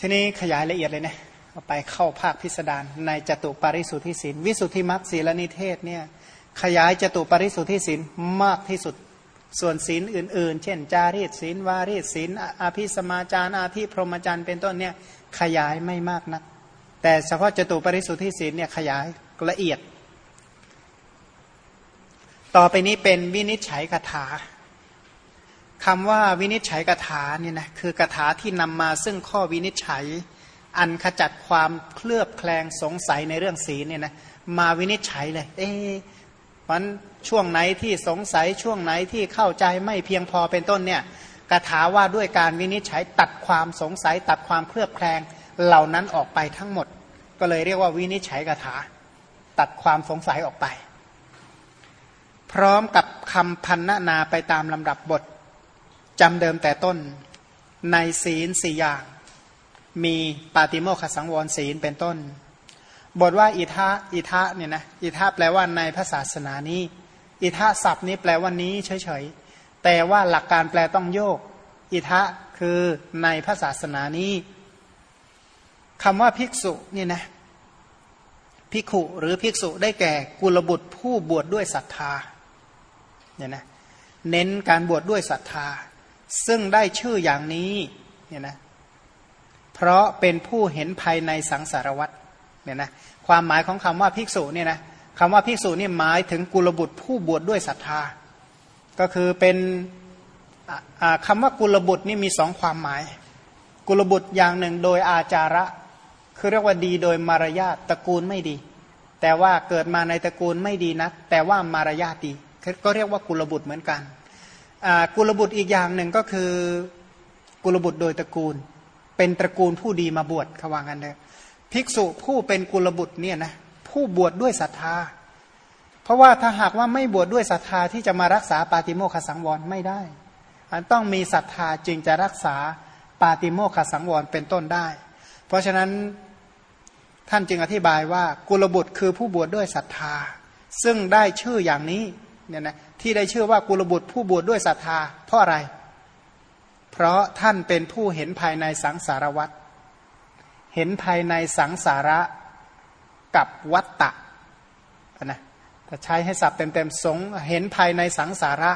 ทีนี้ขยายละเอียดเลยนะเอาไปเข้าภาคพิสดารในจตุปาริสุทธิศีลวิสุทธิมรรคศีลนิเทศเนี่ยขยายจตุปาริสุทธิศีลมากที่สุดส่วนศีลอื่น ๆ เช่น จารีตศีลวารีตศีลอาภิสมาจารอาธิพรหมจารย์เป็นต้นเนี่ยขยายไม่มากนัก แต่เฉพาะจตุปริสุทธิศีลเนี่ยขยายละเอียด ต่อไปนี้เป็นวินิจฉัยคาถา คำว่าวินิจฉัยคาถาเนี่ยนะคือคาถาที่นำมาซึ่งข้อวินิจฉัย อันขจัดความเคลือบแคลงสงสัยในเรื่องศีลเนี่ยนะมาวินิจฉัยเลย เอ๊ะมันช่วงไหนที่สงสัยช่วงไหนที่เข้าใจไม่เพียงพอเป็นต้นเนี่ยคาถาว่าด้วยการวินิจฉัยตัดความสงสัย ตัดความเคลือบแคลงเหล่านั้นออกไปทั้งหมด ก็เลยเรียกว่าวินิจฉัยคาถา ตัดความสงสัยออกไป พร้อมกับคำพันนานาไปตามลำดับบท จำเดิมแต่ต้นในศีลสี่อย่าง มีปาติโมขสังวรศีลเป็นต้น บทว่าอิทะอิทะเนี่ยนะอิทะแปลว่าในพระศาสนานี้ อิทะศัพท์นี้แปลว่านี้เฉยๆแต่ว่าหลักการแปลต้องโยก อิทะคือในพระศาสนานี้คำว่าภิกษุเนี่ยนะภิกขุหรือภิกษุได้แก่กุลบุตรผู้บวชดด้วยศรัทธาเนี่ยนะเน้นการบวชดด้วยศรัทธา ซึ่งได้ชื่ออย่างนี้เนี่ยนะเพราะเป็นผู้เห็นภายในสังสารวัตเนี่ยนะความหมายของคำว่าภิกษุเนี่ยนะคำว่าภิกษุนี่หมายถึงกุลบุตรผู้บวชดด้วยศรัทธา ก็คือเป็นคำว่ากุลบุตรนี่มีสองความหมาย กุลบุตรอย่างหนึ่งโดยอาจาระ คือเรียกว่าดีโดยมารยาทตระกูลไม่ดี แต่ว่าเกิดมาในตระกูลไม่ดีนักแต่ว่ามารยาทดีก็เรียกว่ากุลบุตรเหมือนกัน กุลบุตรอีกอย่างหนึ่งก็คือกุลบุตรโดยตระกูล เป็นตระกูลผู้ดีมาบวชเขาว่างันเลยภิกษุผู้เป็นกุลบุตรเนี่ยนะผู้บวชดด้วยศรัทธา เพราะว่าถ้าหากว่าไม่บวชดด้วยศรัทธาที่จะมารักษาปาติโมขสังวรไม่ได้อันต้องมีศรัทธาจึงจะรักษาปาติโมขสังวรเป็นต้นได้ เพราะฉะนั้นท่านจึงอธิบายว่ากุลบุตรคือผู้บวชดด้วยศรัทธา ซึ่งได้ชื่ออย่างนี้ เนี่ยนะที่ได้ชื่อว่ากุลบุตรผู้บวชดด้วยศรัทธา เพราะอะไร เพราะท่านเป็นผู้เห็นภายในสังสารวัตเห็นภายในสังสาระกับวัตตะนะแต่ใช้ให้สับเต็มๆสงเห็นภายในสังสาระ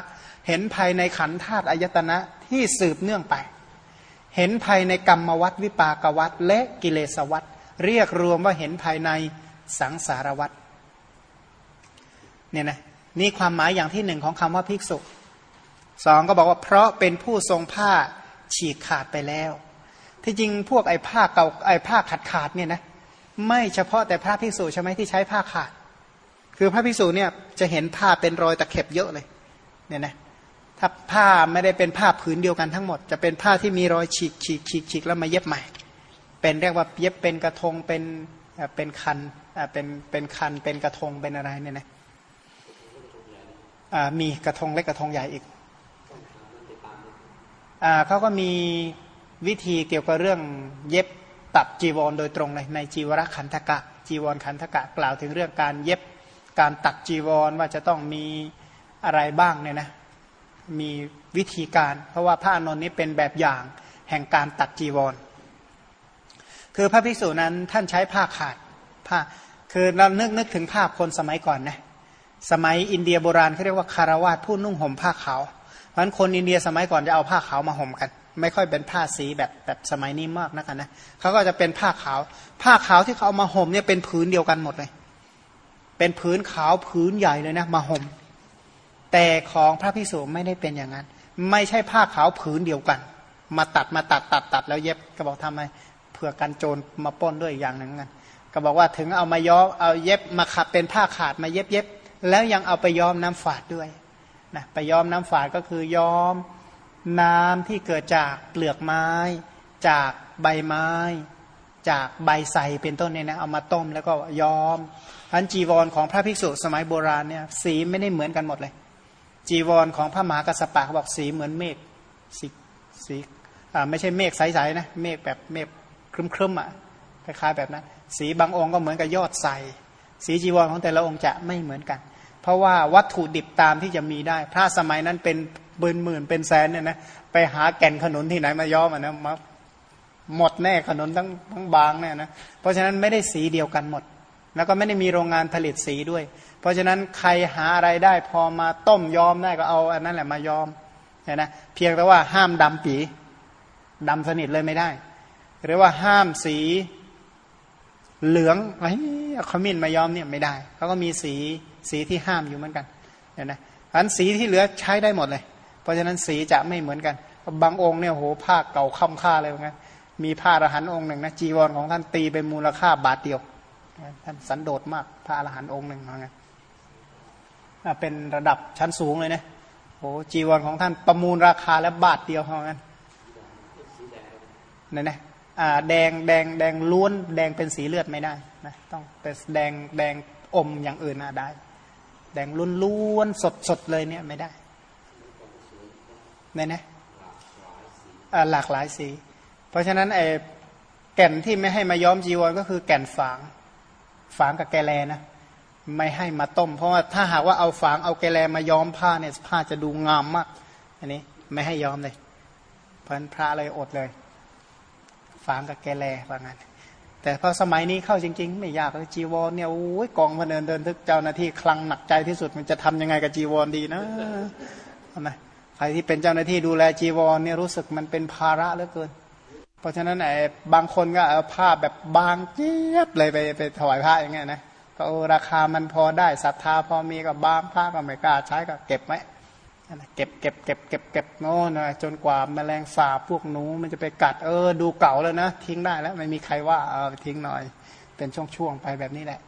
เห็นภายในขันธาตุอายตนะที่สืบเนื่องไป เห็นภายในกรรมวัตวิปากวัตและกิเลสวัตเรียกรวมว่าเห็นภายในสังสารวัตเนี่ยนะ นี่ความหมายอย่างที่หนึ่งของคำว่าภิกษุสองก็บอกว่าเพราะเป็นผู้ทรงผ้าฉีกขาดไปแล้ว ที่จริงพวกไอ้ผ้าเก่าไอ้ผ้าขาดขาดเนี่ยนะไม่เฉพาะแต่พระภิกษุใช่ไหมที่ใช้ผ้าขาด คือพระภิกษุเนี่ยจะเห็นผ้าเป็นรอยตะเข็บเยอะเลยเนี่ยนะถ้าผ้าไม่ได้เป็นผ้าผืนเดียวกันทั้งหมด จะเป็นผ้าที่มีรอยฉีกฉีกฉีกฉีกแล้วมาเย็บใหม่ เป็นเรียกว่าเย็บเป็นกระทงเป็นเป็นคันเป็นเป็นคันเป็นกระทงเป็นอะไรเนี่ยนะ มีกระทงเล็กกระทงใหญ่อีกอเขาก็มีวิธีเกี่ยวกับเรื่องเย็บตัดจีวรโดยตรงเลยในจีวรขันธกะ จีวรขันธกะกล่าวถึงเรื่องการเย็บการตัดจีวรว่าจะต้องมีอะไรบ้างเนี่ยนะมีวิธีการ เพราะว่าพระอนนท์นี้เป็นแบบอย่างแห่งการตัดจีวร คือพระภิกษุนั้นท่านใช้ผ้าขาดผ้าคือเรานึกนึกถึงภาพคนสมัยก่อนนะ สมัยอินเดียโบราณเขาเรียกว่าคารวาสผู้นุ่งห่มผ้าขาว เพราะฉะนั้นคนอินเดียสมัยก่อนจะเอาผ้าขาวมาห่มกัน ไม่ค่อยเป็นผ้าสีแบบแบบสมัยนี้มากนักนะเขาก็จะเป็นผ้าขาว ผ้าขาวที่เขาเอามาห่มเนี่ยเป็นผืนเดียวกันหมดเลย เป็นผืนขาวผืนใหญ่เลยนะมาห่ม แต่ของพระพิสุไม่ได้เป็นอย่างนั้น ไม่ใช่ผ้าขาวผืนเดียวกัน มาตัดมาตัดตัดตัดแล้วเย็บก็บอกทำไมเผื่อกันโจรมาป้นด้วยอย่างหนึ่งกันก็บอกว่าถึงเอามาย้อมเอาเย็บมาขัดเป็นผ้าขาดมาเย็บเย็บ แล้วยังเอาไปย้อมน้ำฝาดด้วยนะไปย้อมน้ำฝาดก็คือย้อมน้ำที่เกิดจากเปลือกไม้ จากใบไม้ จากใบใสเป็นต้นเนี่ยนะเอามาต้มแล้วก็ย้อมอันจีวรของพระภิกษุสมัยโบราณเนี่ยสีไม่ได้เหมือนกันหมดเลย จีวรของพระมหากัสสปะเขาบอกสีเหมือนเมฆสีสีอ่าไม่ใช่เมฆใสๆนะเมฆแบบเมฆครึ้มๆอะคล้ายๆแบบนั้น สีบางองค์ก็เหมือนกับยอดใสสีจีวรของแต่ละองค์จะไม่เหมือนกัน เพราะว่าวัตถุดิบตามที่จะมีได้ พระสมัยนั้นเป็นหมื่นหมื่นเป็นแสนเนี่ยนะไปหาแก่นขนุนที่ไหนมาย้อมอะนะมาหมดแน่ขนมทั้งทั้งบางเนี่ยนะเพราะฉะนั้นไม่ได้สีเดียวกันหมด แล้วก็ไม่ได้มีโรงงานผลิตสีด้วย เพราะฉะนั้นใครหาอะไรได้พอมาต้มย้อมได้ก็เอาอันนั้นแหละมาย้อมเนี่ยนะเพียงแต่ว่าห้ามดำปีดำสนิทเลยไม่ได้ หรือว่าห้ามสีเหลืองไอ้ขมิ้นมาย้อมเนี่ยไม่ได้เขาก็มีสี สีที่ห้ามอยู่เหมือนกันเนี่ยนะอันสีที่เหลือใช้ได้หมดเลย เพราะฉะนั้นสีจะไม่เหมือนกันบางองค์เนี่ยโหผ้าเก่าค่ำค่าเลยเหมือนกันมีผ้าอรหันต์องค์หนึ่งนะจีวรของท่านตีเป็นมูลค่าบาทเดียวท่านสันโดษมากพระอรหันต์องค์หนึ่งเหมือนกันเป็นระดับชั้นสูงเลยนะโอ้จีวรของท่านประมูลราคาแล้วบาทเดียวเหมือนกันนี่นะแดงแดงแดงล้วนแดงเป็นสีเลือดไม่ได้นะต้องเป็นแดงแดงอมอย่างอื่นน่าได้ แดงล้วนล้วนสดสดเลยเนี่ยไม่ได้เนี่ยนะหลากหลายสี เพราะฉะนั้นไอ้แก่นที่ไม่ให้มาย้อมจีวรก็คือแก่นฝาง ฝางกับแกแลนะไม่ให้มาต้ม เพราะว่าถ้าหากว่าเอาฝางเอาแกแลมาย้อมผ้าเนี่ยผ้าจะดูงามมากอันนี้ไม่ให้ย้อมเลยเพราะนั้นพระเลยอดเลย ฝางกับแกแลว่างั้น แต่พอสมัยนี้เข้าจริง ๆ ไม่ยากเลยจีวรเนี่ยโอ้ยกองพเนินเดินทึกเจ้าหน้าที่คลังหนักใจที่สุดมันจะทำยังไงกับจีวรดีนะนะใครที่เป็นเจ้าหน้าที่ดูแลจีวรเนี่ยรู้สึกมันเป็นภาระเหลือเกิน เพราะฉะนั้นไอ้บางคนก็เอาผ้าแบบบางเจี๊ยบเลยไปไปถวายพระอย่างเงี้ยนะก็ราคามันพอได้ศรัทธาพอมีก็บางผ้าก็ไม่กล้าใช้ก็เก็บไว้ เก็บเก็บเก็บเก็บเก็บโน่นจนกว่าแมลงสาบพวกหนู มันจะไปกัดเออ ดูเก่าแล้วนะ ทิ้งได้แล้วไม่มีใครว่าเออทิ้งหน่อย เป็นช่วงๆไปแบบนี้แหละ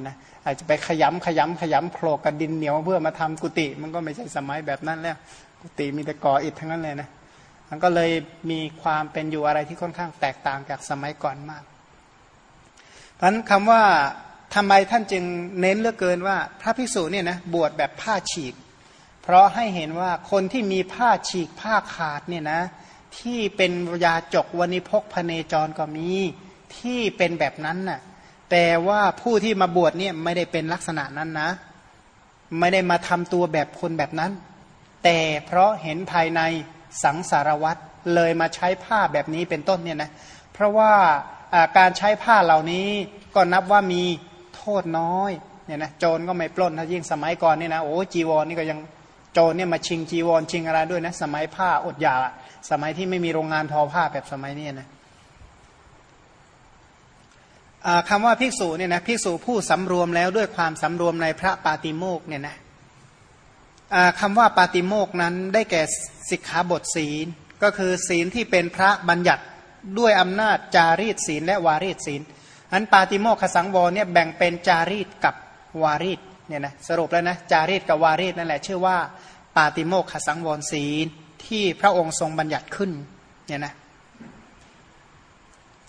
นะอาจจะไปขยำขยำขยำโคลกกับดินเหนียวเพื่อมาทำกุฏิมันก็ไม่ใช่สมัยแบบนั้นแล้ว กุฏิมีแต่ก่ออิฐทั้งนั้นเลยนะมันก็เลยมีความเป็นอยู่อะไรที่ค่อนข้างแตกต่างจากสมัยก่อนมาก เพราะนั้นคำว่าทำไมท่านจึงเน้นเลือกเกินว่า พระภิกษุเนี่ยนะบวชแบบผ้าฉีก เพราะให้เห็นว่าคนที่มีผ้าฉีกผ้าขาดเนี่ยนะ ที่เป็นยาจกวันิพกพเนจรก็มีที่เป็นแบบนั้นน่ะแต่ว่าผู้ที่มาบวชเนี่ยไม่ได้เป็นลักษณะนั้นนะ ไม่ได้มาทำตัวแบบคนแบบนั้น แต่เพราะเห็นภายในสังสารวัตรเลยมาใช้ผ้าแบบนี้เป็นต้นเนี่ยนะเพราะว่าการใช้ผ้าเหล่านี้ก็นับว่ามีโทษน้อยเนี่ยนะโจรก็ไม่ปล้นถ้ายิ่งสมัยก่อนนี่นะโอ้จีวรนี่ก็ยัง โจรเนี่ยมาชิงจีวรชิงอะไรด้วยนะ สมัยผ้าอดอยากสมัยที่ไม่มีโรงงานทอผ้าแบบสมัยนี้นะคำว่าภิกษุเนี่ยนะภิกษุผู้สำรวมแล้วด้วยความสำรวมในพระปาติโมกเนี่ยนะคำว่าปาติโมกนั้นได้แก่สิกขาบทศีล ก็คือศีลที่เป็นพระบัญญัติด้วยอำนาจจารีตศีลและวารีตศีลอันปาติโมกขสังวรเนี่ยแบ่งเป็นจารีตกับวารีต เนี่ยนะสรุปแล้วนะจารีตกับวารีตนั่นแหละชื่อว่าปาติโมกขสังวรศีลที่พระองค์ทรงบัญญัติขึ้นเนี่ยนะ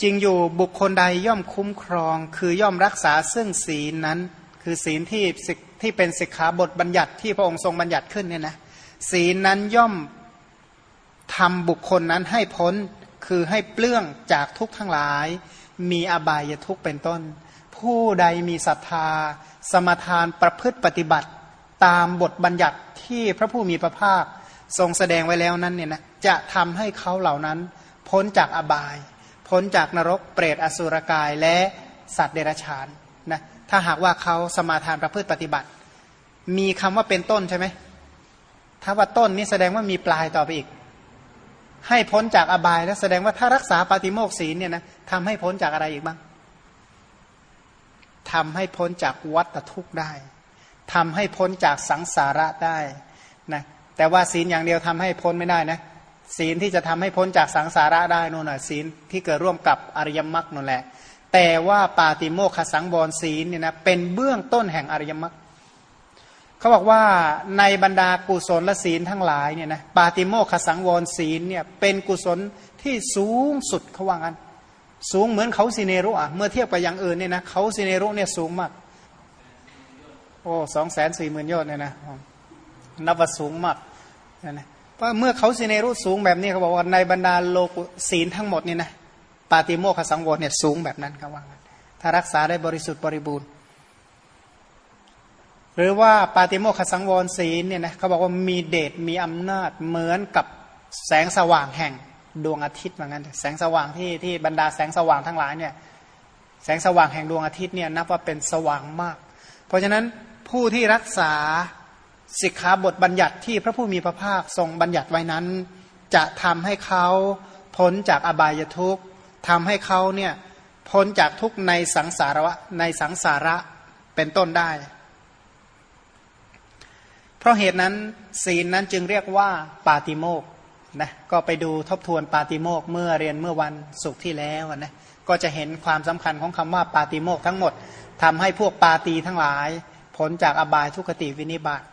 จริงอยู่บุคคลใดย่อมคุ้มครอง คือย่อมรักษาซึ่งศีลนั้น คือศีลที่ที่เป็นสิกขาบทบัญญัติที่พระองค์ทรงบัญญัติขึ้นเนี่ยนะศีลนั้นย่อมทำบุคคลนั้นให้พ้นคือให้เปลื้องจากทุกทั้งหลาย มีอบายทุกเป็นต้น ผู้ใดมีศรัทธา สมทานประพฤติปฏิบัติตามบทบัญญัติที่พระผู้มีพระภาคทรงแสดงไว้แล้วนั้นเนี่ยนะจะทำให้เขาเหล่านั้น พ้นจากอบาย พ้นจากนรกเปรตอสุรกายและสัตว์เดรัจฉานนะถ้าหากว่าเขาสมาทานประพฤติปฏิบัติ มีคำว่าเป็นต้นใช่ไหมถ้าว่าต้นนี้แสดงว่ามีปลายต่อไปอีก ให้พ้นจากอบายแล้วแสดงว่าถ้ารักษาปฏิโมกศีลเนี่ยนะทำให้พ้นจากอะไรอีกบ้าง ทำให้พ้นจากวัฏทุกข์ได้ทำให้พ้นจากสังสาระได้นะแต่ว่าศีลอย่างเดียวทำให้พ้นไม่ได้นะศีลที่จะทำให้พ้นจากสังสาระได้นู่นน่ะศีลที่เกิดร่วมกับอริยมรรคนั่นแหละ แต่ว่าปาติโมกขสังวรศีลเนี่ยนะเป็นเบื้องต้นแห่งอริยมรรคเขาบอกว่าในบรรดากุศลและศีลทั้งหลายเนี่ยนะปาติโมกขสังวรศีลเนี่ยเป็นกุศลที่สูงสุดเขาว่างั้น สูงเหมือนเขาซีเนรุอะเมื่อเทียบกับอย่างอื่นเนี่ยนะเขาซีเนรุเนี่ยสูงมาก โอ้สองแสนสี่หมื่นยอดเนี่ยนะนับว่าสูงมากนะเพราะเมื่อเขาซีเนรุสูงแบบนี้เขาบอกว่าในบรรดาโลกศีลทั้งหมดนี่นะปาติโมคสังวรเนี่ยสูงแบบนั้นเขาว่าถ้ารักษาได้บริสุทธิ์บริบูรณ์ หรือว่าปาติโมคสังวรศีลเนี่ยนะเขาบอกว่ามีเดชมีอำนาจเหมือนกับแสงสว่างแห่ง ดวงอาทิตย์เหมือนกันแสงสว่างที่ที่บรรดาแสงสว่างทั้งหลายเนี่ยแสงสว่างแห่งดวงอาทิตย์เนี่ยนับว่าเป็นสว่างมาก เพราะฉะนั้นผู้ที่รักษาสิกขาบทบัญญัติที่พระผู้มีพระภาคทรงบัญญัติไว้นั้น จะทำให้เขาพ้นจากอบายทุกข์ทำให้เขาเนี่ยพ้นจากทุกข์ในสังสาระในสังสาระเป็นต้นได้ เพราะเหตุนั้นศีลนั้นจึงเรียกว่าปาติโมก นะก็ไปดูทบทวนปาติโมกเมื่อเรียนเมื่อวันศุกร์ที่แล้วนะก็จะเห็นความสำคัญของคำว่าปาติโมกทั้งหมดทำให้พวกปาตีทั้งหลายพ้นจากอบายทุกขติวินิบาต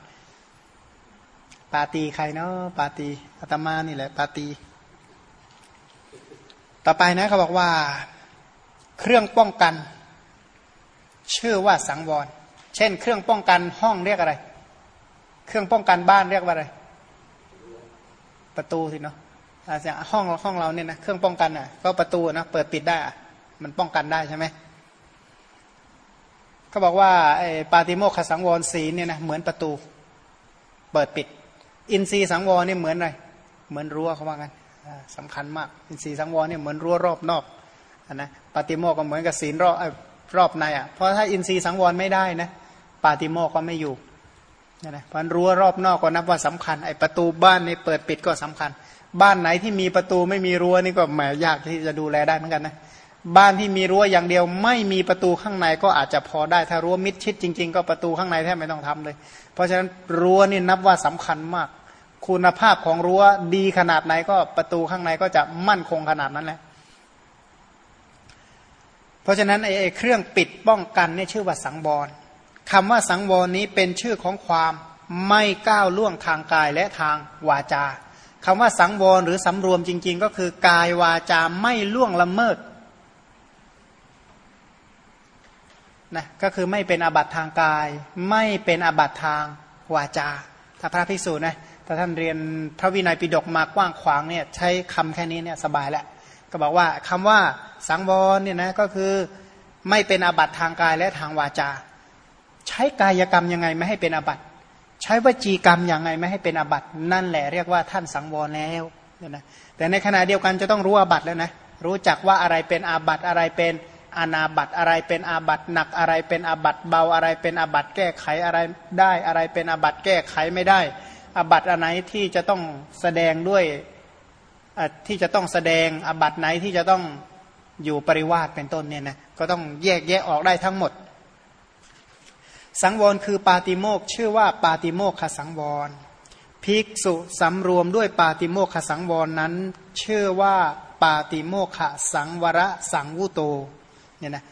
ปาตีใครเนาะปาตีอาตมานี่แหละปาตี ต่อไปนะเขาบอกว่าเครื่องป้องกัน ชื่อว่าสังวร เช่น เครื่องป้องกันห้องเรียกอะไร เครื่องป้องกันบ้านเรียกว่าอะไร ประตูสิเนาะอาจจะห้องห้องเราเนี่ยนะเครื่องป้องกันอะ ก็ประตูนะเปิดปิดได้อะมันป้องกันได้ใช่ไหมเขาบอกว่าไอ้ปาติโมกขสังวรศีเนี่ยนะเหมือนประตู เปิดปิด อินทรีย์สังวรเนี่ยเหมือนอะไรเหมือนรั้วเขาว่ากันสำคัญมาก อินทรีย์สังวรเนี่ยเหมือนรั้วรอบนอกนะปาติโมกก็เหมือนกับศีลรอบรอบในอะเพราะถ้าอินทรีย์สังวรไม่ได้นะปาติโมกก็ไม่อยู่ นะนะพราะรั้วรอบนอกก็นับว่าสำคัญไอ้ประตูบ้านในเปิดปิดก็สำคัญ บ้านไหนที่มีประตูไม่มีรั้วนี่ก็แหมยากที่จะดูแลได้เหมือนกันนะบ้านที่มีรั้วอย่างเดียว ไม่มีประตูข้างในก็อาจจะพอได้ถ้ารั้วมิดชิดจริง ๆ ก็ประตูข้างในแทบไม่ต้องทำเลย เพราะฉะนั้นรั้วนี่นับว่าสำคัญมาก คุณภาพของรั้วดีขนาดไหนก็ประตูข้างในก็จะมั่นคงขนาดนั้นแหละเพราะฉะนั้นไอ้เครื่องปิดป้องกันนี่ชื่อว่าสังวร คำว่าสังวรนี้เป็นชื่อของความไม่ก้าวล่วงทางกายและทางวาจาคำว่าสังวรหรือสำรวมจริง ๆ ก็คือกายวาจาไม่ล่วงละเมิดนะก็คือไม่เป็นอาบัติทางกาย ไม่เป็นอาบัติทางวาจา ถ้าพระภิกษุนะถ้าท่านเรียนพระวินัยปิฎกมากว้างขวางเนี่ยใช้คำแค่นี้เนี่ยสบายแล้วก็บอกว่าคำว่าสังวรเนี่ยนะก็คือไม่เป็นอาบัติทางกายและทางวาจา ใช้กายกรรมยังไงไม่ให้เป็นอาบัติใช้วจีกรรมยังไงไม่ให้เป็นอาบัตินั่นแหละเรียกว่าท่านสังวรแล้วนะแต่ในขณะเดียวกันจะต้องรู้อาบัติแล้วนะรู้จักว่าอะไรเป็นอาบัติอะไรเป็นอนาบัติอะไรเป็นอาบัติหนักอะไรเป็นอาบัติเบาอะไรเป็นอาบัติแก้ไขอะไรได้อะไรเป็นอาบัติแก้ไขไม่ได้อาบัติอะไรที่จะต้องแสดงด้วยที่จะต้องแสดงอาบัติไหนที่จะต้องอยู่ปริวาสเป็นต้นเนี่ยนะก็ต้องแยกแยะออกได้ทั้งหมด สังวรคือปาติโมกชื่อว่าปาติโมกขสังวร ภิกษุสำรวมด้วยปาติโมกขสังวรนั้น ชื่อว่าปาติโมกขสังวรสังวุโตเนี่ยนะ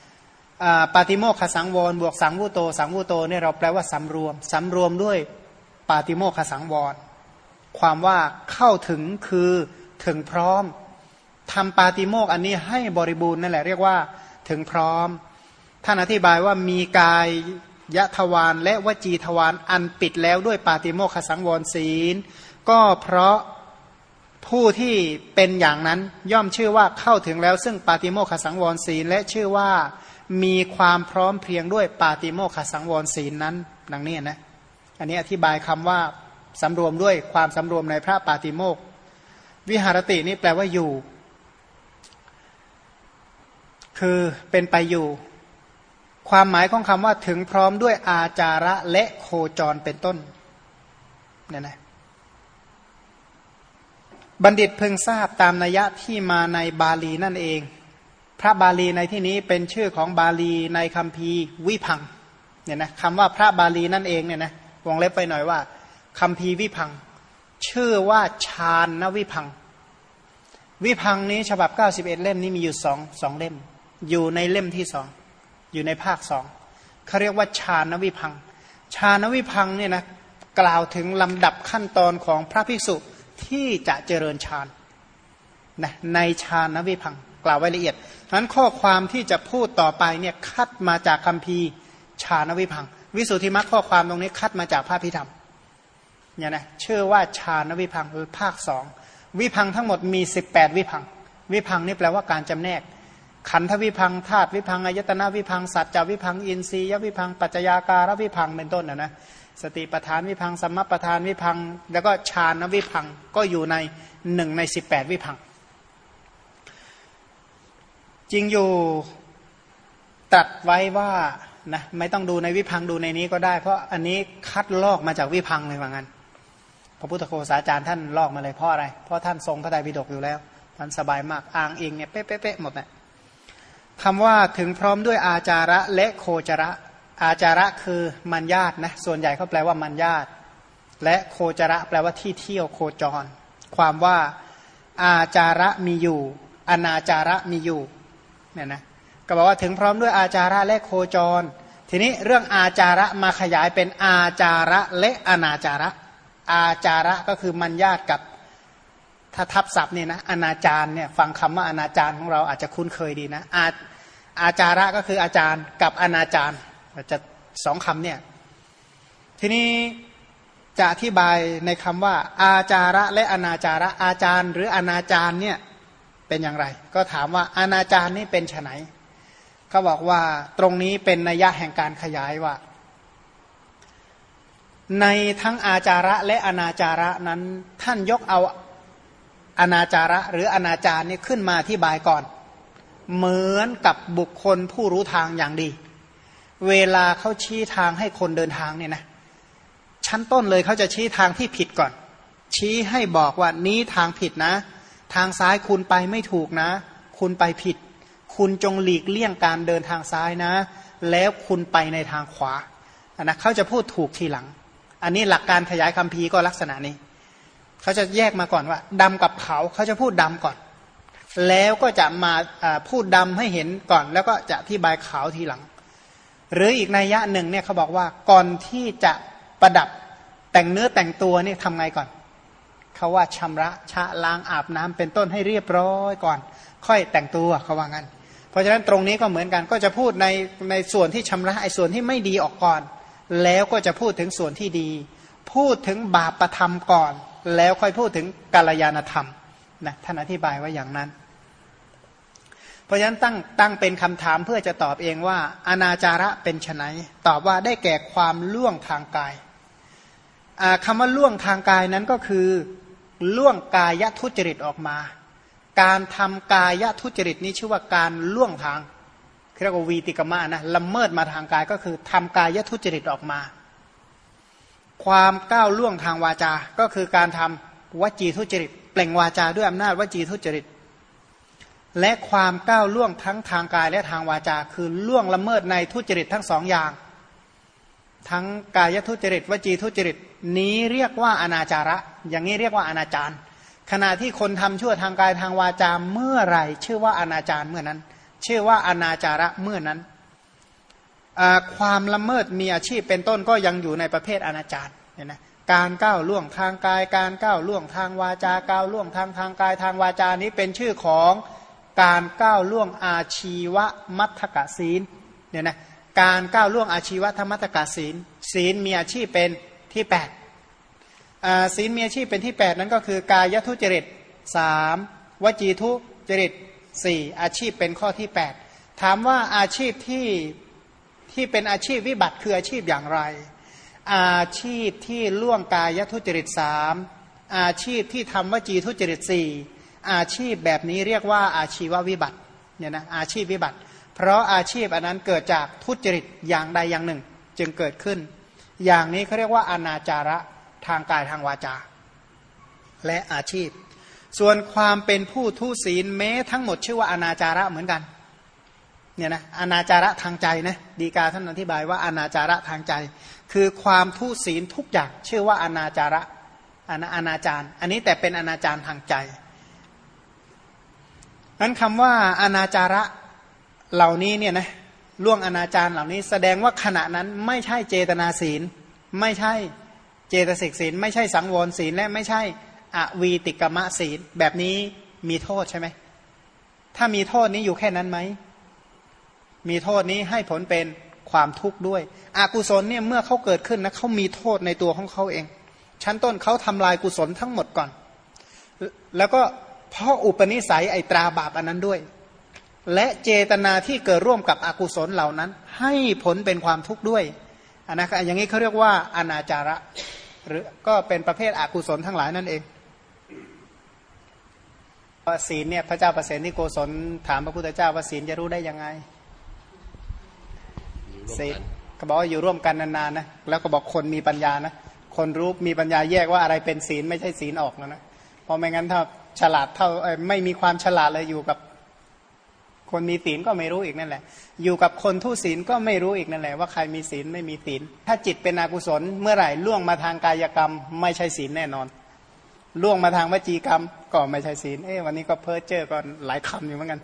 ปาติโมกขสังวรบวกสังวุโต สังวุโตเนี่ยเราแปลว่าสำรวมสำรวมด้วยปาติโมกขสังวร ความว่าเข้าถึงคือถึงพร้อมทำปาติโมกอันนี้ให้บริบูรณ์นั่นแหละเรียกว่าถึงพร้อมท่านอธิบายว่ามีกาย ยะทวารและวจีทวารอันปิดแล้วด้วยปาติโมกขสังวรศีล ก็เพราะผู้ที่เป็นอย่างนั้นย่อมชื่อว่าเข้าถึงแล้ว ซึ่งปาติโมขสังวรศีล และชื่อว่ามีความพร้อมเพียงด้วยปาติโมขสังวรศีลนั้นดังนี้นะอันนี้อธิบายคำว่าสำรวมด้วยความสำรวมในพระปาติโมกวิหารตินี่แปลว่าอยู่ คือเป็นไปอยู่ ความหมายของคำว่าถึงพร้อมด้วยอาจาระและโคจรเป็นต้นเนี่ยนะบัณฑิตเพิ่งทราบตามนัยะที่มาในบาลีนั่นเอง พระบาลีในที่นี้เป็นชื่อของบาลีในคัมภีร์วิพังเนี่ยนะคำว่าพระบาลีนั่นเองเนี่ยนะวงเล็บไปหน่อยว่าคัมภีร์วิพัง ชื่อว่าชาญนวิพัง วิพังนี้ฉบับ 91 เล่มนี้มีอยู่สองสองเล่ม อยู่ในเล่มที่สอง อยู่ในภาคสองเขาเรียกว่าชานวิพังชานวิพังเนี่ยนะกล่าวถึงลำดับขั้นตอนของพระภิกษุที่จะเจริญฌานนะในฌานวิพังกล่าวไว้ละเอียดนั้นข้อความที่จะพูดต่อไปเนี่ยคัดมาจากคัมภีร์ฌานวิพังวิสุทธิมรรคข้อความตรงนี้คัดมาจากพระพิธรรมเนี่ยนะเชื่อว่าฌานวิพังคือภาคสองวิพังทั้งหมดมี 18 วิพัง วิพังนี่แปลว่าการจำแนก ขันธวิพังธาตุวิพังอายตนะวิพังสัจจวิพังอินทรียวิพังปัจจยาการวิพังเป็นต้นนะนะสติปทานวิพังสมมปทานวิพัง แล้วก็ฌานวิพังก็อยู่ในหนึ่งในสิบแปดวิพัง จริงอยู่ตรัสไว้ว่านะไม่ต้องดูในวิพังดูในนี้ก็ได้ เพราะอันนี้คัดลอกมาจากวิพังเลยว่างั้น พระพุทธโฆษาจารย์ท่านลอกมาเลยเพราะอะไร เพราะท่านทรงพระไตรปิฎกอยู่แล้วท่านสบายมากอ้างเองเนี่ยเป๊ะๆหมดนะ คำว่าถึงพร้อมด้วยอาจาระและโคจระ อาจาระคือมัญญาตนะส่วนใหญ่เขาแปลว่ามัญญาตและโคจระแปลว่าที่เที่ยวโคจร ความว่าอาจาระมีอยู่อนาจาระมีอยู่เนี่ยนะก็บอกว่าถึงพร้อมด้วยอาจาระและโคจร ทีนี้เรื่องอาจาระมาขยายเป็นอาจาระและอนาจาระ อาจาระก็คือมัญญาตกับถ้าทับศัพท์เนี่ยนะอนาจารเนี่ยฟังคำว่าอนาจารของเราอาจจะคุ้นเคยดีนะอา อาจาระก็คืออาจารย์กับอนาจารจะสองคำเนี่ยทีนี้จะอธิบายในคำว่า อาจาระและอนาจาระอาจารย์ หรืออนาจารเนี่ยเป็นอย่างไร ก็ถามว่าอนาจารนี่เป็นไฉนเขาบอกว่าตรงนี้เป็นนัยยะแห่งการขยายว่า ในทั้งอาจาระและอนาจาระนั้นท่านยกเอาอนาจาระหรืออนาจารนี่ขึ้นมาที่บายก่อน เหมือนกับบุคคลผู้รู้ทางอย่างดี เวลาเขาชี้ทางให้คนเดินทางเนี่ยนะชั้นต้นเลยเขาจะชี้ทางที่ผิดก่อน ชี้ให้บอกว่านี้ทางผิดนะ ทางซ้ายคุณไปไม่ถูกนะ คุณไปผิด คุณจงหลีกเลี่ยงการเดินทางซ้ายนะ แล้วคุณไปในทางขวาอันนะเขาจะพูดถูกทีหลัง อันนี้หลักการขยายคำพีก็ลักษณะนี้ เขาจะแยกมาก่อนว่าดำกับขาวเขาจะพูดดำก่อน แล้วก็จะมาพูดดำให้เห็นก่อน แล้วก็จะอธิบายขาวทีหลัง หรืออีกนัยยะหนึ่งเนี่ยเขาบอกว่าก่อนที่จะประดับแต่งเนื้อแต่งตัวนี่ทำไงก่อนเขาว่าชำระชะล้างอาบน้ำเป็นต้นให้เรียบร้อยก่อน ค่อยแต่งตัวเขาว่างั้น เพราะฉะนั้นตรงนี้ก็เหมือนกันก็จะพูดในในส่วนที่ชำระไอ้ส่วนที่ไม่ดีออกก่อน แล้วก็จะพูดถึงส่วนที่ดี พูดถึงบาปประธรรมก่อน แล้วค่อยพูดถึงกาลยานธรรมนะท่านอธิบายว่าอย่างนั้น เพราะฉะนั้นตั้งตั้งเป็นคำถามเพื่อจะตอบเองว่าอนาจาระเป็นไฉนตอบว่าได้แก่ความล่วงทางกายคำว่าล่วงทางกายนั้นก็คือล่วงกายทุจริตออกมา การทำกายทุจริตนี้ชื่อว่าการล่วงทางเรียกว่าวีติกมานะละเมิดมาทางกายก็คือทำกายทุจริตออกมา ความก้าวล่วงทางวาจาก็คือการทำวจีทุจริต เปล่งวาจาด้วยอำนาจวจีทุจริต และความก้าวล่วงทั้งทางกายและทางวาจา คือล่วงละเมิดในทุจริตทั้งสองอย่าง ทั้งกายทุจริตวจีทุจริตนี้เรียกว่าอนาจาระ อย่างนี้เรียกว่าอนาจารขณะที่คนทำชั่วทางกายทางวาจาเมื่อไรชื่อว่าอนาจารเมื่อนั้น ชื่อว่าอนาจาระเมื่อนั้นความละเมิดมีอาชีพเป็นต้นก็ยังอยู่ในประเภทอนาจารเนี่ยนะการก้าวล่วงทางกาย การก้าวล่วงทางวาจาก้าวล่วงทางทางกายทางวาจานี้เป็นชื่อของ การก้าวล่วงอาชีวมัทกะศีลเนี่ยนะการก้าวล่วงอาชีวธรรมตกาศีล ศีลมีอาชีพเป็นที่แปดศีลมีอาชีพเป็นที่แปดนั้นก็คือกายทุจริตสามวจีทุจริตสี่อาชีพเป็นข้อที่แปดถามว่าอาชีพที่ที่เป็นอาชีพวิบัติคืออาชีพอย่างไร อาชีพที่ล่วงกายทุจริตสามอาชีพที่ทำวจีทุจริตสี่ อาชีพแบบนี้เรียกว่าอาชีววิบัติเนี่ยนะอาชีพวิบัติ เพราะอาชีพอันนั้นเกิดจากทุจริตอย่างใดอย่างหนึ่ง จึงเกิดขึ้น อย่างนี้เขาเรียกว่าอนาจาระทางกายทางวาจา และอาชีพ ส่วนความเป็นผู้ทุศีลแม้ทั้งหมดชื่อว่าอนาจาระเหมือนกันเนี่ยนะอนาจาระทางใจนะดีกาท่านอธิบายว่าอนาจาระทางใจ คือความทุศีลทุกอย่างชื่อว่าอนาจาระอนาจารอันนี้แต่เป็นอนาจารทางใจ นั้นคำว่าอนาจาระเหล่านี้เนี่ยนะล่วงอนาจารเหล่านี้แสดงว่าขณะนั้นไม่ใช่เจตนาศีล ไม่ใช่เจตสิกศีล ไม่ใช่สังวรศีลและไม่ใช่อวีติกมะศีล แบบนี้มีโทษใช่ไหมถ้ามีโทษนี้อยู่แค่นั้นไหมมีโทษนี้ให้ผลเป็นความทุกข์ด้วย อากุศลเนี่ยเมื่อเขาเกิดขึ้นนะเขามีโทษในตัวของเขาเอง ชั้นต้นเขาทำลายกุศลทั้งหมดก่อน แล้วก็ เพราะอุปนิสัยไอตราบาปอันนั้นด้วย และเจตนาที่เกิดร่วมกับอกุศลเหล่านั้น ให้ผลเป็นความทุกข์ด้วยอันนะอย่างนี้เขาเรียกว่าอนาจาระ หรือก็เป็นประเภทอกุศลทั้งหลายนั่นเองศีลเนี่ยพระเจ้าประเสนิโกศลถามพระพุทธเจ้าว่าศีลจะรู้ได้ยังไงศีลก็บอกว่าอยู่ร่วมกันนานๆนะแล้วก็บอกคนมีปัญญานะคนรู้มีปัญญาแยกว่าอะไรเป็นศีลไม่ใช่ศีลออกแล้วนะเพราะไม่งั้นถ้า ฉลาดเท่าไม่มีความฉลาดเลยอยู่กับคนมีศีลก็ไม่รู้อีกนั่นแหละ อยู่กับคนทุศีลก็ไม่รู้อีกนั่นแหละว่าใครมีศีลไม่มีศีล ถ้าจิตเป็นอกุศลเมื่อไหร่ล่วงมาทางกายกรรม ไม่ใช่ศีลแน่นอน ล่วงมาทางวจีกรรมก็ไม่ใช่ศีล เอ๊ะวันนี้ก็เพ้อเจ้อก็หลายคำอยู่เหมือนกัน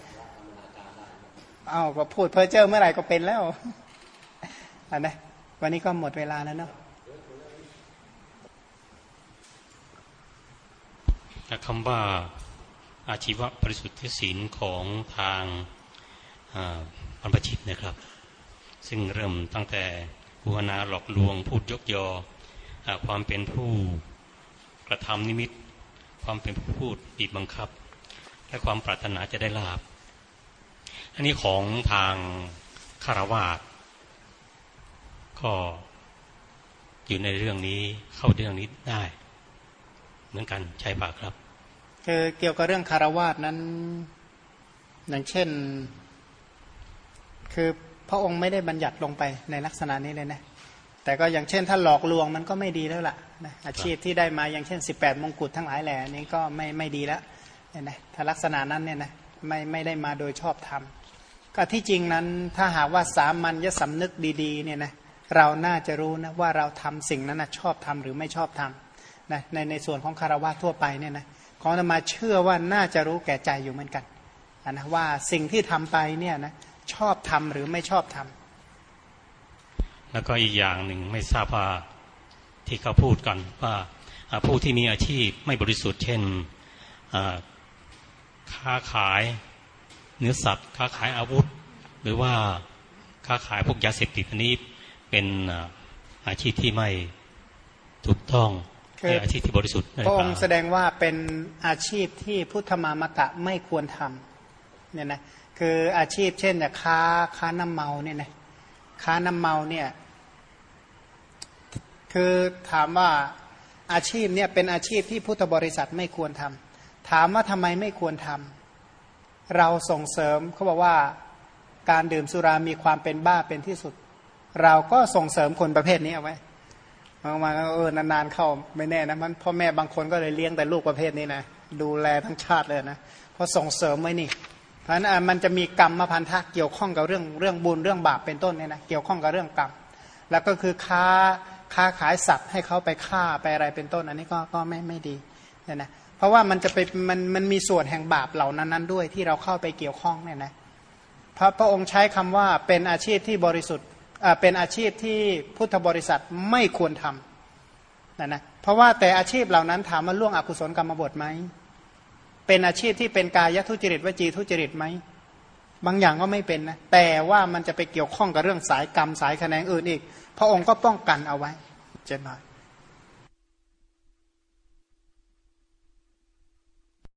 อ้าวก็พูดเพ้อเจ้อเมื่อไหร่ก็เป็นแล้วอันนะวันนี้ก็หมดเวลาแล้วเนาะ คำว่าอาชีวะบริสุทธิศีลของทางบรรพชิตนะครับ ซึ่งเริ่มตั้งแต่ภูนาหลอกลวง พูดยกยอความเป็นผู้กระทำนิมิต ความเป็นผู้พูดบีบบังคับ และความปรารถนาจะได้ลาบ อันนี้ของทางคารวาสก็อยู่ในเรื่องนี้เข้าเรื่องนี้ได้ เหมือนกันใช่ปะครับ คือเกี่ยวกับเรื่องคารวาสนั้น อย่างเช่น คือพระองค์ไม่ได้บัญญัติลงไปในลักษณะนี้เลยนะ แต่ก็อย่างเช่น ถ้าหลอกลวงมันก็ไม่ดีแล้วล่ะนะอาชีพที่ได้มาอย่างเช่น 18 มงกุฎทั้งหลายแหล่นี้ก็ไม่ไม่ดีแล้วเนี่ยนะถ้าลักษณะนั้นเนี่ยนะไม่ไม่ได้มาโดยชอบธรรมก็ที่จริงนั้นถ้าหากว่าสามัญญสำนึกดีๆเนี่ยนะเราน่าจะรู้นะว่าเราทำสิ่งนั้นนะชอบทำหรือไม่ชอบทำนะในในส่วนของคารวะทั่วไปเนี่ยนะ ของธรรมาเชื่อว่าน่าจะรู้แก่ใจอยู่เหมือนกันนะว่าสิ่งที่ทำไปเนี่ยนะชอบทำหรือไม่ชอบทำแล้วก็อีกอย่างหนึ่งไม่ทราบว่าที่เขาพูดกันว่าผู้ที่มีอาชีพไม่บริสุทธิ์เช่นค้าขายเนื้อสัตว์ค้าขายอาวุธ หรือว่าค้าขายพวกยาเสพติดอันนี้เป็นอาชีพที่ไม่ถูกต้อง เป็นอาชีพที่บริสุทธิ์พระองค์แสดงว่าเป็นอาชีพที่พุทธมามกะไม่ควรทำเนี่ยนะคืออาชีพเช่นเนี่ยค้าค้าน้ำเมาเนี่ยนะค้าน้ำเมาเนี่ยคือถามว่าอาชีพเนี่ยเป็นอาชีพที่พุทธบริษัทไม่ควรทำถามว่าทำไมไม่ควรทำเราส่งเสริมเขาบอกว่าการดื่มสุรามีความเป็นบ้าเป็นที่สุด เราก็ส่งเสริมคนประเภทนี้เอาไว้ มาเออนานๆเข้าไม่แน่นะมันพ่อแม่บางคนก็เลยเลี้ยงแต่ลูกประเภทนี้นะดูแลทั้งชาติเลยนะเพราะส่งเสริมไว้นี่เพราะนั้นมันจะมีกรรมมาพันธะเกี่ยวข้องกับเรื่องเรื่องบุญเรื่องบาปเป็นต้นเนี่ยนะเกี่ยวข้องกับเรื่องกรรมแล้วก็คือค้าค้าขายสัตว์ให้เขาไปฆ่าไปอะไรเป็นต้น อันนี้ก็ก็ไม่ไม่ดีเนี่ยนะเพราะว่ามันจะไปมันมันมีส่วนแห่งบาปเหล่านั้นนั้นด้วยที่เราเข้าไปเกี่ยวข้องเนี่ยนะพระพระองค์ใช้คำว่าเป็นอาชีพที่บริสุทธิ์ เป็นอาชีพที่พุทธบริษัทไม่ควรทำนะนะเพราะว่าแต่อาชีพเหล่านั้นถามว่าล่วงอกุศลกรรมบทไหมเป็นอาชีพที่เป็นกายทุจริตวจีทุจริตไหมบางอย่างก็ไม่เป็นนะแต่ว่ามันจะไปเกี่ยวข้องกับเรื่องสายกรรมสายแขนงอื่นอีก พระองค์ก็ป้องกันเอาไว้เจ็ดหน่อย